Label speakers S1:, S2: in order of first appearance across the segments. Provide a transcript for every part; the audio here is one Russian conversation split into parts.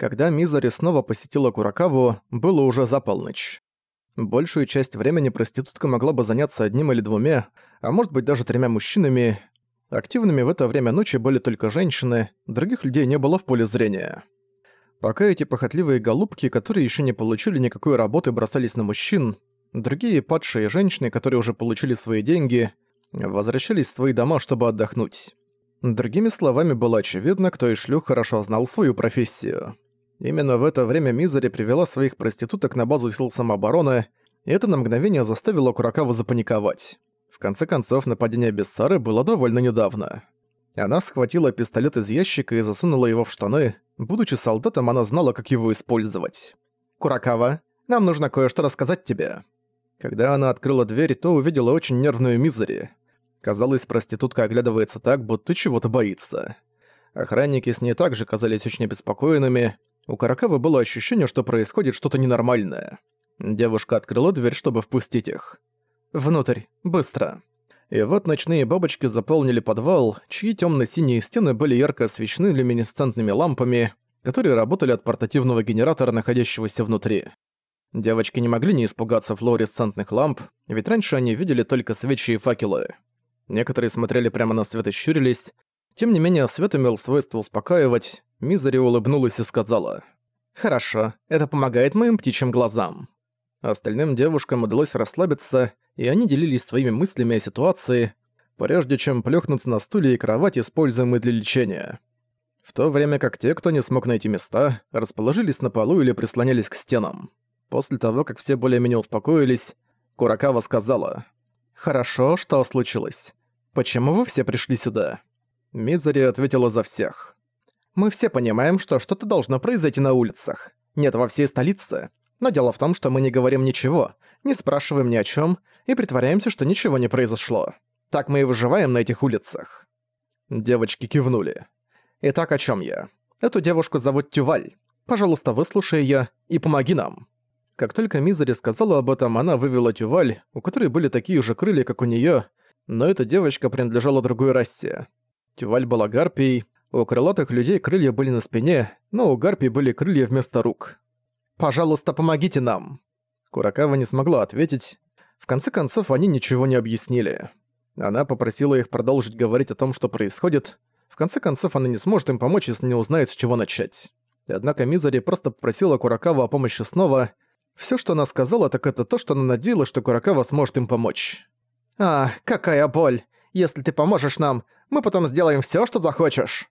S1: Когда Мизари снова посетила Куракаву, было уже за полночь. Большую часть времени проститутка могла бы заняться одним или двумя, а может быть даже тремя мужчинами. Активными в это время ночи были только женщины, других людей не было в поле зрения. Пока эти похотливые голубки, которые еще не получили никакой работы, бросались на мужчин, другие падшие женщины, которые уже получили свои деньги, возвращались в свои дома, чтобы отдохнуть. Другими словами, было очевидно, кто из шлюх хорошо знал свою профессию. Именно в это время Мизери привела своих проституток на базу сил самообороны, и это на мгновение заставило Куракаву запаниковать. В конце концов, нападение Бессары было довольно недавно. Она схватила пистолет из ящика и засунула его в штаны. Будучи солдатом, она знала, как его использовать. «Куракава, нам нужно кое-что рассказать тебе». Когда она открыла дверь, то увидела очень нервную Мизери. Казалось, проститутка оглядывается так, будто чего-то боится. Охранники с ней также казались очень обеспокоенными, у Каракавы было ощущение, что происходит что-то ненормальное. Девушка открыла дверь, чтобы впустить их. «Внутрь, быстро». И вот ночные бабочки заполнили подвал, чьи темно-синие стены были ярко освещены люминесцентными лампами, которые работали от портативного генератора, находящегося внутри. Девочки не могли не испугаться флуоресцентных ламп, ведь раньше они видели только свечи и факелы. Некоторые смотрели прямо на свет и щурились. Тем не менее, свет имел свойство успокаивать, Мизери улыбнулась и сказала. «Хорошо, это помогает моим птичьим глазам». Остальным девушкам удалось расслабиться, и они делились своими мыслями о ситуации, прежде чем плюхнуться на стуле и кровать, используемые для лечения. В то время как те, кто не смог найти места, расположились на полу или прислонялись к стенам. После того, как все более-менее успокоились, Куракава сказала. «Хорошо, что случилось? Почему вы все пришли сюда?» Мизери ответила за всех. Мы все понимаем, что что-то должно произойти на улицах. Нет во всей столице. Но дело в том, что мы не говорим ничего, не спрашиваем ни о чем и притворяемся, что ничего не произошло. Так мы и выживаем на этих улицах». Девочки кивнули. «Итак, о чем я? Эту девушку зовут Тюваль. Пожалуйста, выслушай её и помоги нам». Как только Мизери сказала об этом, она вывела Тюваль, у которой были такие же крылья, как у неё, но эта девочка принадлежала другой расе. Тюваль была гарпией, у крылатых людей крылья были на спине, но у гарпий были крылья вместо рук. «Пожалуйста, помогите нам!» Куракава не смогла ответить. В конце концов, они ничего не объяснили. Она попросила их продолжить говорить о том, что происходит. В конце концов, она не сможет им помочь, если не узнает, с чего начать. Однако Мизари просто попросила Куракава о помощи снова. Всё, что она сказала, так это то, что она надеялась, что Куракава сможет им помочь. «А, какая боль! Если ты поможешь нам, мы потом сделаем всё, что захочешь!»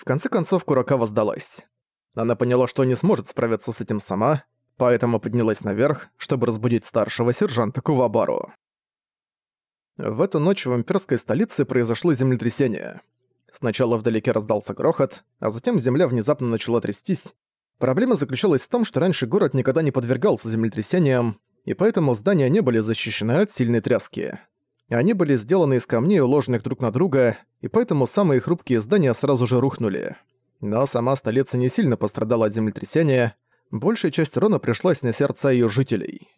S1: В конце концов, Куракава сдалась. Она поняла, что не сможет справиться с этим сама, поэтому поднялась наверх, чтобы разбудить старшего сержанта Кувабару. В эту ночь в имперской столице произошло землетрясение. Сначала вдалеке раздался грохот, а затем земля внезапно начала трястись. Проблема заключалась в том, что раньше город никогда не подвергался землетрясениям, и поэтому здания не были защищены от сильной тряски. Они были сделаны из камней, уложенных друг на друга, и поэтому самые хрупкие здания сразу же рухнули. Но сама столица не сильно пострадала от землетрясения, большая часть урона пришлась на сердца ее жителей.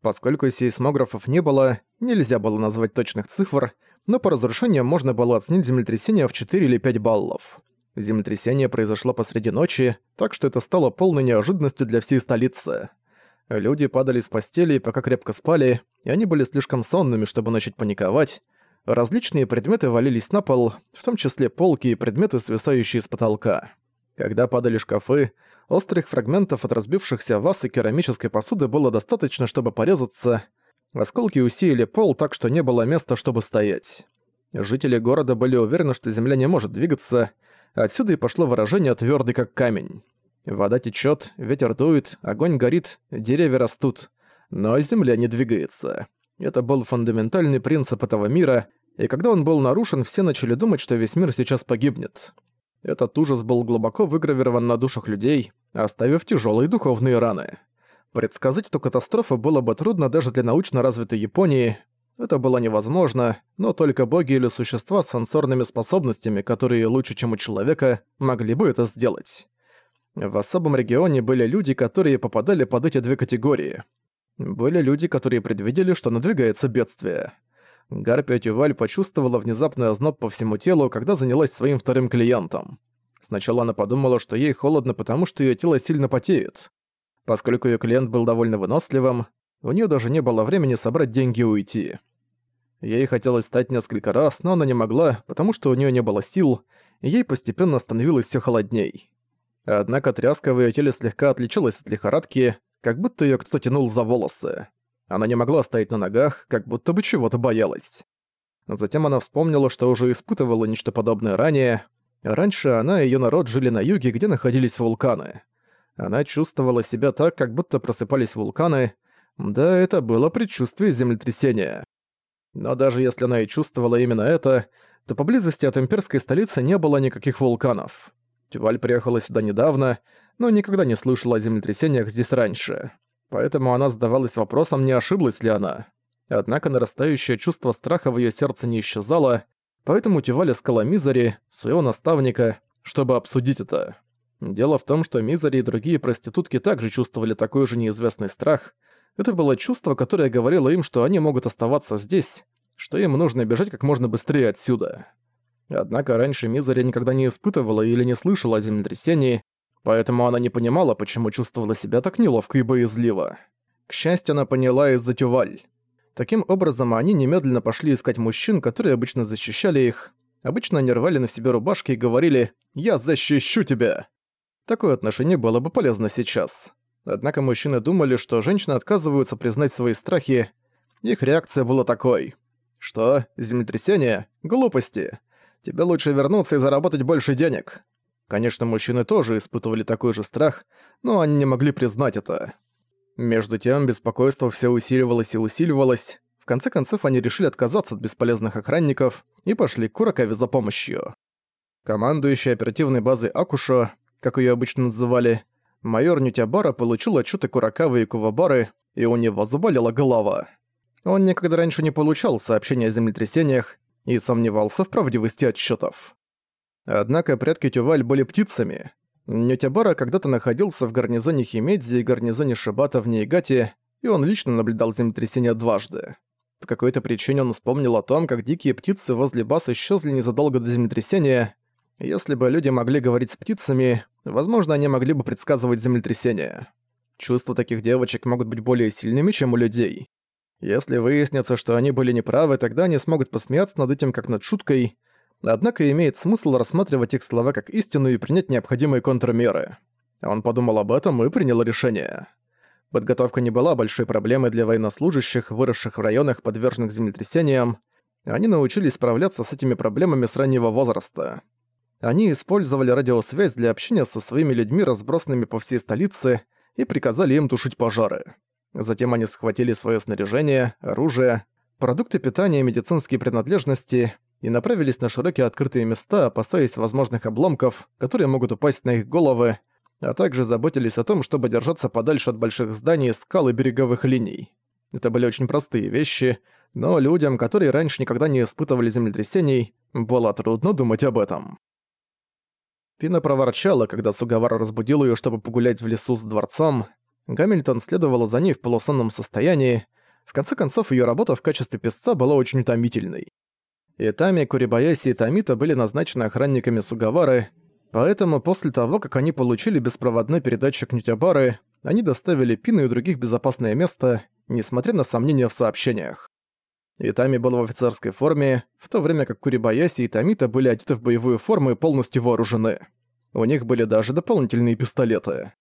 S1: Поскольку сейсмографов не было, нельзя было назвать точных цифр, но по разрушениям можно было оценить землетрясение в 4 или 5 баллов. Землетрясение произошло посреди ночи, так что это стало полной неожиданностью для всей столицы. Люди падали с постели, пока крепко спали, и они были слишком сонными, чтобы начать паниковать. Различные предметы валились на пол, в том числе полки и предметы, свисающие с потолка. Когда падали шкафы, острых фрагментов от разбившихся ваз и керамической посуды было достаточно, чтобы порезаться. Осколки усеяли пол так, что не было места, чтобы стоять. Жители города были уверены, что земля не может двигаться, отсюда и пошло выражение «твёрдый как камень». Вода течет, ветер дует, огонь горит, деревья растут. Но земля не двигается. Это был фундаментальный принцип этого мира, и когда он был нарушен, все начали думать, что весь мир сейчас погибнет. Этот ужас был глубоко выгравирован на душах людей, оставив тяжелые духовные раны. Предсказать эту катастрофу было бы трудно даже для научно развитой Японии. Это было невозможно, но только боги или существа с сенсорными способностями, которые лучше, чем у человека, могли бы это сделать. В особом регионе были люди, которые попадали под эти две категории. Были люди, которые предвидели, что надвигается бедствие. Гарпия Тюваль почувствовала внезапный озноб по всему телу, когда занялась своим вторым клиентом. Сначала она подумала, что ей холодно, потому что её тело сильно потеет. Поскольку её клиент был довольно выносливым, у неё даже не было времени собрать деньги и уйти. Ей хотелось встать несколько раз, но она не могла, потому что у неё не было сил, и ей постепенно становилось всё холодней. Однако тряска в её теле слегка отличалась от лихорадки, как будто её кто-то тянул за волосы. Она не могла стоять на ногах, как будто бы чего-то боялась. Затем она вспомнила, что уже испытывала нечто подобное ранее. Раньше она и её народ жили на юге, где находились вулканы. Она чувствовала себя так, как будто просыпались вулканы. Да, это было предчувствие землетрясения. Но даже если она и чувствовала именно это, то поблизости от имперской столицы не было никаких вулканов. Тюваль приехала сюда недавно, но никогда не слышала о землетрясениях здесь раньше. Поэтому она задавалась вопросом, не ошиблась ли она. Однако нарастающее чувство страха в её сердце не исчезало, поэтому Тюваль искала Мизари, своего наставника, чтобы обсудить это. Дело в том, что Мизари и другие проститутки также чувствовали такой же неизвестный страх. Это было чувство, которое говорило им, что они могут оставаться здесь, что им нужно бежать как можно быстрее отсюда. Однако раньше Мизари никогда не испытывала или не слышала о землетрясении, поэтому она не понимала, почему чувствовала себя так неловко и боязливо. К счастью, она поняла из-за Тюваль. Таким образом, они немедленно пошли искать мужчин, которые обычно защищали их. Обычно они рвали на себе рубашки и говорили «Я защищу тебя!». Такое отношение было бы полезно сейчас. Однако мужчины думали, что женщины отказываются признать свои страхи. Их реакция была такой. «Что? Землетрясение? Глупости. Тебе лучше вернуться и заработать больше денег». Конечно, мужчины тоже испытывали такой же страх, но они не могли признать это. Между тем, беспокойство все усиливалось и усиливалось. В конце концов, они решили отказаться от бесполезных охранников и пошли к Куракаве за помощью. Командующий оперативной базой Акушо, как ее обычно называли, майор Нютябара получил отчеты Куракавы и Кувабары, и у него заболела голова. Он никогда раньше не получал сообщения о землетрясениях и сомневался в правдивости отчетов. Однако предки Тюваль были птицами, Нютябара когда-то находился в гарнизоне Химедзи и гарнизоне Шибата в Нейгате, и он лично наблюдал землетрясение дважды. По какой-то причине он вспомнил о том, как дикие птицы возле баз исчезли незадолго до землетрясения. Если бы люди могли говорить с птицами, возможно, они могли бы предсказывать землетрясение. Чувства таких девочек могут быть более сильными, чем у людей. Если выяснится, что они были неправы, тогда они смогут посмеяться над этим как над шуткой, Однако имеет смысл рассматривать их слова как истину и принять необходимые контрмеры. Он подумал об этом и принял решение. Подготовка не была большой проблемой для военнослужащих, выросших в районах, подверженных землетрясениям. Они научились справляться с этими проблемами с раннего возраста. Они использовали радиосвязь для общения со своими людьми, разбросанными по всей столице, и приказали им тушить пожары. Затем они схватили свое снаряжение, оружие, продукты питания и медицинские принадлежности и направились на широкие открытые места, опасаясь возможных обломков, которые могут упасть на их головы, а также заботились о том, чтобы держаться подальше от больших зданий, скал и береговых линий. Это были очень простые вещи, но людям, которые раньше никогда не испытывали землетрясений, было трудно думать об этом. Пина проворчала, когда Сугавара разбудил ее, чтобы погулять в лесу с дворцом. Гамильтон следовала за ней в полусонном состоянии. В конце концов, ее работа в качестве песца была очень утомительной. Итами, Курибаяси и Тамита были назначены охранниками Сугавары, поэтому после того, как они получили беспроводной передатчик Нютябары, они доставили Пину и других безопасное место, несмотря на сомнения в сообщениях. Итами был в офицерской форме, в то время как Курибаяси и Тамита были одеты в боевую форму и полностью вооружены. У них были даже дополнительные пистолеты.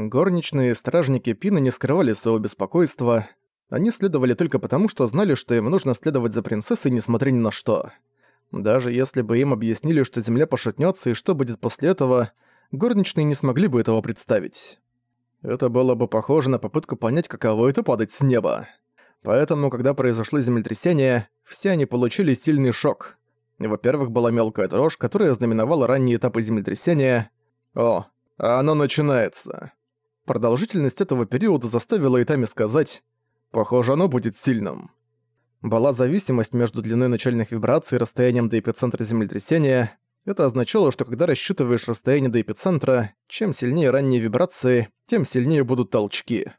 S1: Горничные стражники Пина не скрывали своего беспокойства, они следовали только потому, что знали, что им нужно следовать за принцессой, несмотря ни на что. Даже если бы им объяснили, что земля пошатнется и что будет после этого, горничные не смогли бы этого представить. Это было бы похоже на попытку понять, каково это падать с неба. Поэтому, когда произошло землетрясение, все они получили сильный шок. Во-первых, была мелкая дрожь, которая знаменовала ранние этапы землетрясения. О, оно начинается. Продолжительность этого периода заставила Итами сказать Похоже, оно будет сильным. Была зависимость между длиной начальных вибраций и расстоянием до эпицентра землетрясения. Это означало, что когда рассчитываешь расстояние до эпицентра, чем сильнее ранние вибрации, тем сильнее будут толчки.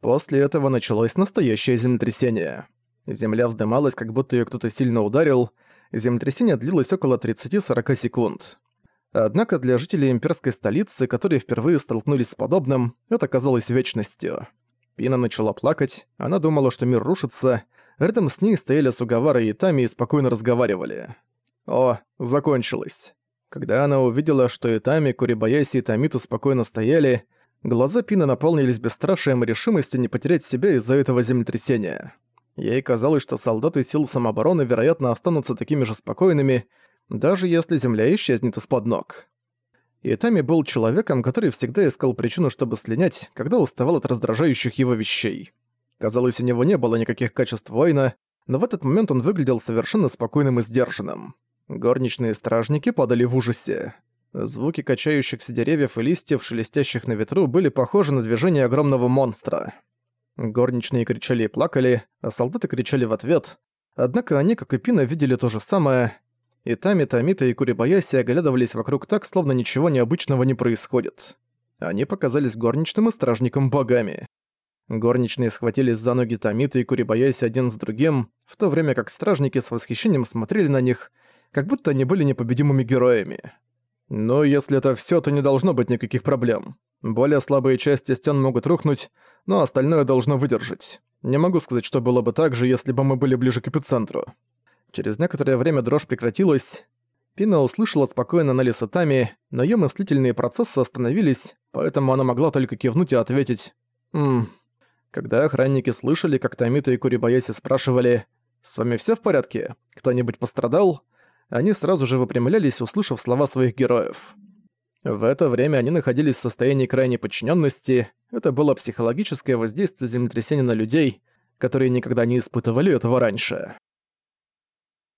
S1: После этого началось настоящее землетрясение. Земля вздымалась, как будто ее кто-то сильно ударил. Землетрясение длилось около 30-40 секунд. Однако для жителей имперской столицы, которые впервые столкнулись с подобным, это казалось вечностью. Пина начала плакать, она думала, что мир рушится, рядом с ней стояли Сугавара и Тами и спокойно разговаривали. О, закончилось. Когда она увидела, что Итами, Курибаяси и Тамита спокойно стояли, глаза Пины наполнились бесстрашием и решимостью не потерять себя из-за этого землетрясения. Ей казалось, что солдаты сил самообороны, вероятно, останутся такими же спокойными, даже если земля исчезнет из-под ног. Итами был человеком, который всегда искал причину, чтобы слинять, когда уставал от раздражающих его вещей. Казалось, у него не было никаких качеств воина, но в этот момент он выглядел совершенно спокойным и сдержанным. Горничные стражники падали в ужасе. Звуки качающихся деревьев и листьев, шелестящих на ветру, были похожи на движение огромного монстра. Горничные кричали и плакали, а солдаты кричали в ответ. Однако они, как и Пина, видели то же самое. И Тами, Тамита и Курибаяси оглядывались вокруг так, словно ничего необычного не происходит. Они показались горничным и стражником богами. Горничные схватились за ноги Тамита и Курибаяси один с другим, в то время как стражники с восхищением смотрели на них, как будто они были непобедимыми героями. Но если это всё, то не должно быть никаких проблем. Более слабые части стен могут рухнуть, но остальное должно выдержать. Не могу сказать, что было бы так же, если бы мы были ближе к эпицентру. Через некоторое время дрожь прекратилась. Пина услышала спокойно на Тами, но её мыслительные процессы остановились, поэтому она могла только кивнуть и ответить «Ммм». Когда охранники слышали, как Тамита и Курибаяси спрашивали «С вами всё в порядке? Кто-нибудь пострадал?», они сразу же выпрямлялись, услышав слова своих героев. В это время они находились в состоянии крайней подчиненности. Это было психологическое воздействие землетрясения на людей, которые никогда не испытывали этого раньше.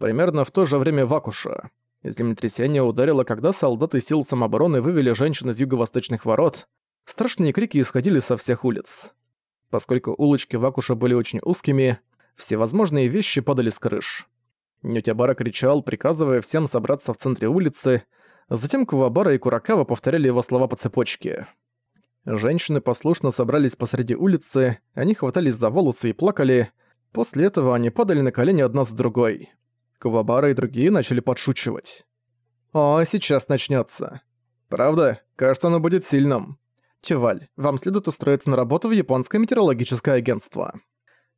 S1: Примерно в то же время Вакуша. Землетрясение ударило, когда солдаты сил самообороны вывели женщин из юго-восточных ворот. Страшные крики исходили со всех улиц. Поскольку улочки Вакуша были очень узкими, всевозможные вещи падали с крыш. Нютябара кричал, приказывая всем собраться в центре улицы, затем Кувабара и Куракава повторяли его слова по цепочке. Женщины послушно собрались посреди улицы, они хватались за волосы и плакали, после этого они падали на колени одна за другой. Кувабара и другие начали подшучивать. «О, сейчас начнется. Правда? Кажется, оно будет сильным. Тюваль, вам следует устроиться на работу в японское метеорологическое агентство».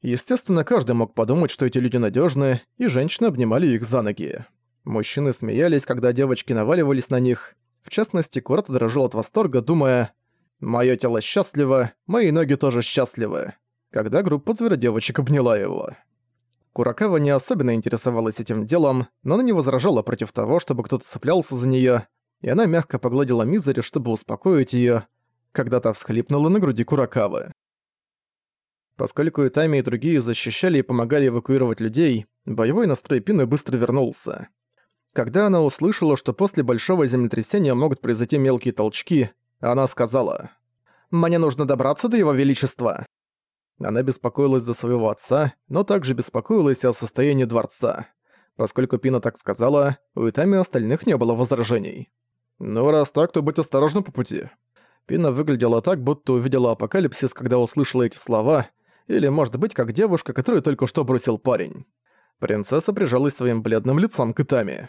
S1: Естественно, каждый мог подумать, что эти люди надежны, и женщины обнимали их за ноги. Мужчины смеялись, когда девочки наваливались на них. В частности, Курата дрожал от восторга, думая «Моё тело счастливо, мои ноги тоже счастливы», когда группа зверодевочек обняла его. Куракава не особенно интересовалась этим делом, но она не возражала против того, чтобы кто-то цеплялся за неё, и она мягко погладила Мизери, чтобы успокоить её, когда та всхлипнула на груди Куракавы. Поскольку Итами и другие защищали и помогали эвакуировать людей, боевой настрой Пины быстро вернулся. Когда она услышала, что после большого землетрясения могут произойти мелкие толчки, она сказала «Мне нужно добраться до его величества». Она беспокоилась за своего отца, но также беспокоилась о состоянии дворца. Поскольку Пина так сказала, у Итами остальных не было возражений. «Ну, раз так, то будь осторожна по пути». Пина выглядела так, будто увидела апокалипсис, когда услышала эти слова, или, может быть, как девушка, которую только что бросил парень. Принцесса прижалась своим бледным лицом к Итами.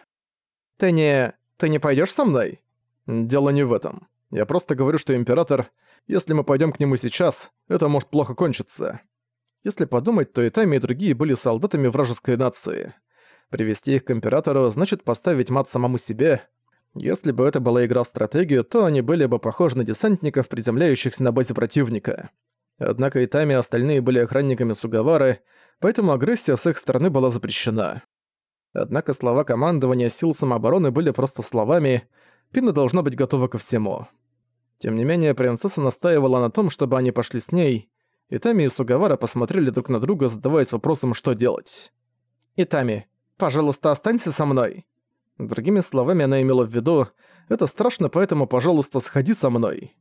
S1: «Ты не... ты не пойдёшь со мной?» «Дело не в этом. Я просто говорю, что Император... Если мы пойдём к нему сейчас, это может плохо кончиться. Если подумать, то Итами и другие были солдатами вражеской нации. Привести их к Императору значит поставить мат самому себе. Если бы это была игра в стратегию, то они были бы похожи на десантников, приземляющихся на базе противника. Однако и Тами и остальные были охранниками Сугавары, поэтому агрессия с их стороны была запрещена. Однако слова командования сил самообороны были просто словами, Пина должна быть готова ко всему. Тем не менее, принцесса настаивала на том, чтобы они пошли с ней, и Тами и Сугавара посмотрели друг на друга, задаваясь вопросом, что делать. «Итами, пожалуйста, останься со мной». Другими словами, она имела в виду, «Это страшно, поэтому, пожалуйста, сходи со мной».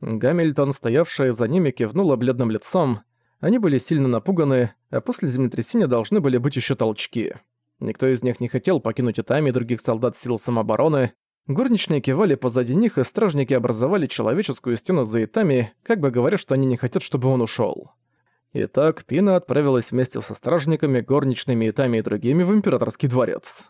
S1: Гамильтон, стоявшая за ними, кивнула бледным лицом. Они были сильно напуганы, а после землетрясения должны были быть еще толчки. Никто из них не хотел покинуть Итами и других солдат сил самообороны. Горничные кивали позади них, и стражники образовали человеческую стену за Итами, как бы говоря, что они не хотят, чтобы он ушел. Итак, Пина отправилась вместе со стражниками, горничными Итами и другими в Императорский дворец.